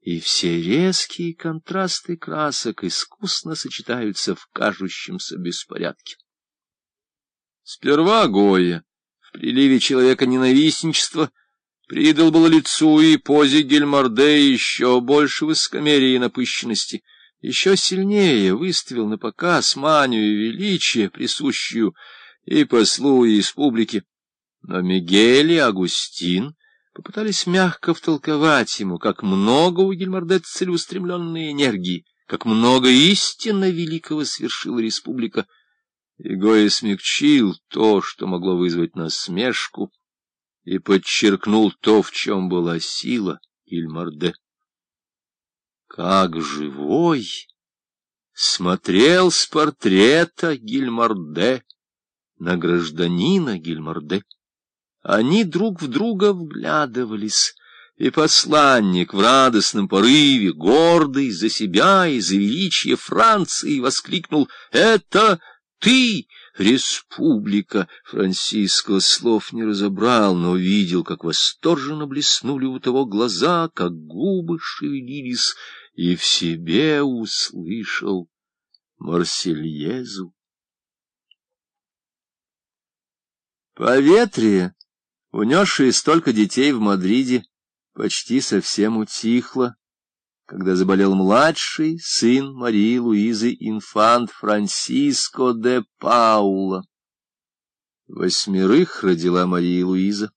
и все резкие контрасты красок искусно сочетаются в кажущемся беспорядке. Сперва Гоя, в приливе человека ненавистничества, придал было лицу и позе Гельмарде еще больше высокомерия и напыщенности, еще сильнее выставил на показ манию и величие, присущую и послу, и республике. Но Мигель и Агустин попытались мягко втолковать ему, как много у Гельмарде целеустремленной энергии, как много истинно великого свершила республика. И Гоя смягчил то, что могло вызвать насмешку, и подчеркнул то, в чем была сила Гельмарде. Как живой смотрел с портрета Гильмарде на гражданина Гильмарде. Они друг в друга вглядывались, и посланник в радостном порыве, гордый за себя и за величие Франции, воскликнул «Это ты, республика!» Франциско слов не разобрал, но видел, как восторженно блеснули у того глаза, как губы шевелились, и в себе услышал Марсельезу. Поветрие унесшее столько детей в Мадриде, почти совсем утихло, когда заболел младший сын Марии Луизы, инфант Франсиско де Паула. Восьмерых родила Мария Луиза.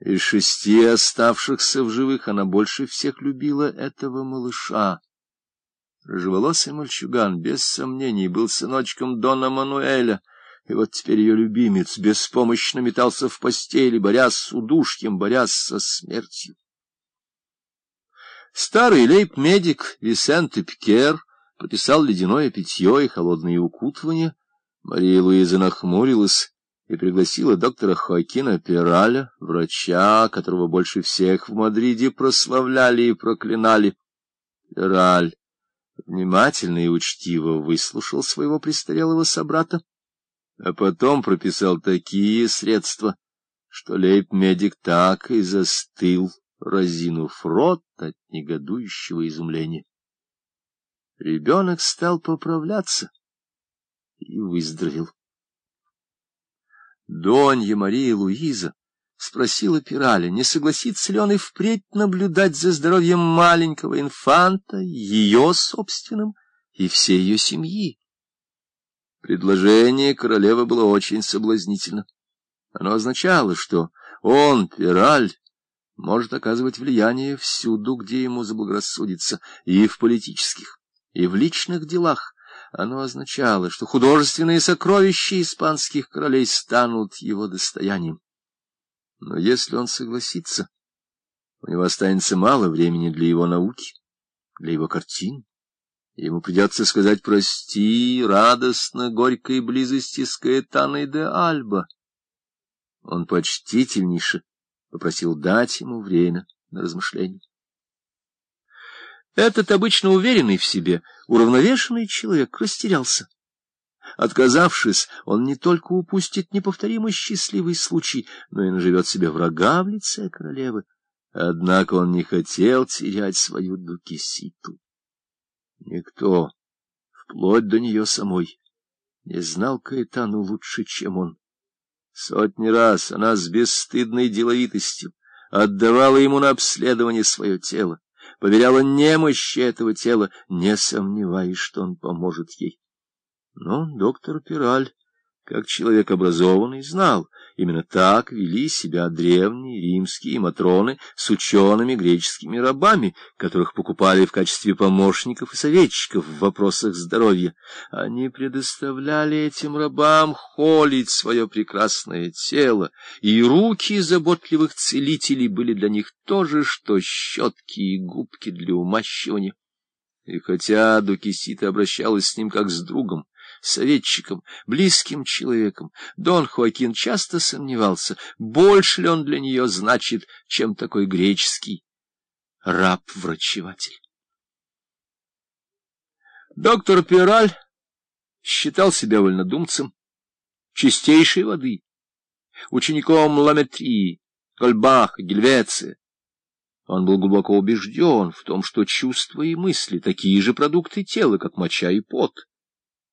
Из шести оставшихся в живых она больше всех любила этого малыша. Рыжеволосый мальчуган, без сомнений, был сыночком Дона Мануэля — и вот теперь ее любимец беспомощно метался в постели, борясь с удушьем, борясь со смертью. Старый лейб-медик Висенте Пикер прописал ледяное питье и холодные укутывания. Мария Луиза нахмурилась и пригласила доктора Хоакина Пираля, врача, которого больше всех в Мадриде прославляли и проклинали. Пираль внимательно и учтиво выслушал своего престарелого собрата а потом прописал такие средства, что лейб-медик так и застыл, разинув рот от негодующего изумления. Ребенок стал поправляться и выздоровел. Донья Мария Луиза спросила Пираля, не согласится ли он и впредь наблюдать за здоровьем маленького инфанта, ее собственным и всей ее семьи. Предложение королевы было очень соблазнительно. Оно означало, что он, Пираль, может оказывать влияние всюду, где ему заблагорассудится, и в политических, и в личных делах. Оно означало, что художественные сокровища испанских королей станут его достоянием. Но если он согласится, у него останется мало времени для его науки, для его картин. Ему придется сказать «прости» радостно горькой близости с Каэтаной де Альба. Он почтительнейше попросил дать ему время на размышление. Этот обычно уверенный в себе, уравновешенный человек растерялся. Отказавшись, он не только упустит неповторимый счастливый случай, но и наживет себе врага в лице королевы. Однако он не хотел терять свою Дукиситу. Никто, вплоть до нее самой, не знал Каэтану лучше, чем он. Сотни раз она с бесстыдной деловитостью отдавала ему на обследование свое тело, поверяла немощи этого тела, не сомневаясь, что он поможет ей. Но доктор Пираль, как человек образованный, знал — Именно так вели себя древние римские матроны с учеными греческими рабами, которых покупали в качестве помощников и советчиков в вопросах здоровья. Они предоставляли этим рабам холить свое прекрасное тело, и руки заботливых целителей были для них то же, что щетки и губки для умащивания. И хотя Дукисита обращалась с ним как с другом, советчиком, близким человеком. Дон Хоакин часто сомневался, больше ли он для нее значит, чем такой греческий раб-врачеватель. Доктор Пираль считал себя вольнодумцем чистейшей воды, учеником Ламетрии, Гольбаха, Гельвеция. Он был глубоко убежден в том, что чувства и мысли — такие же продукты тела, как моча и пот.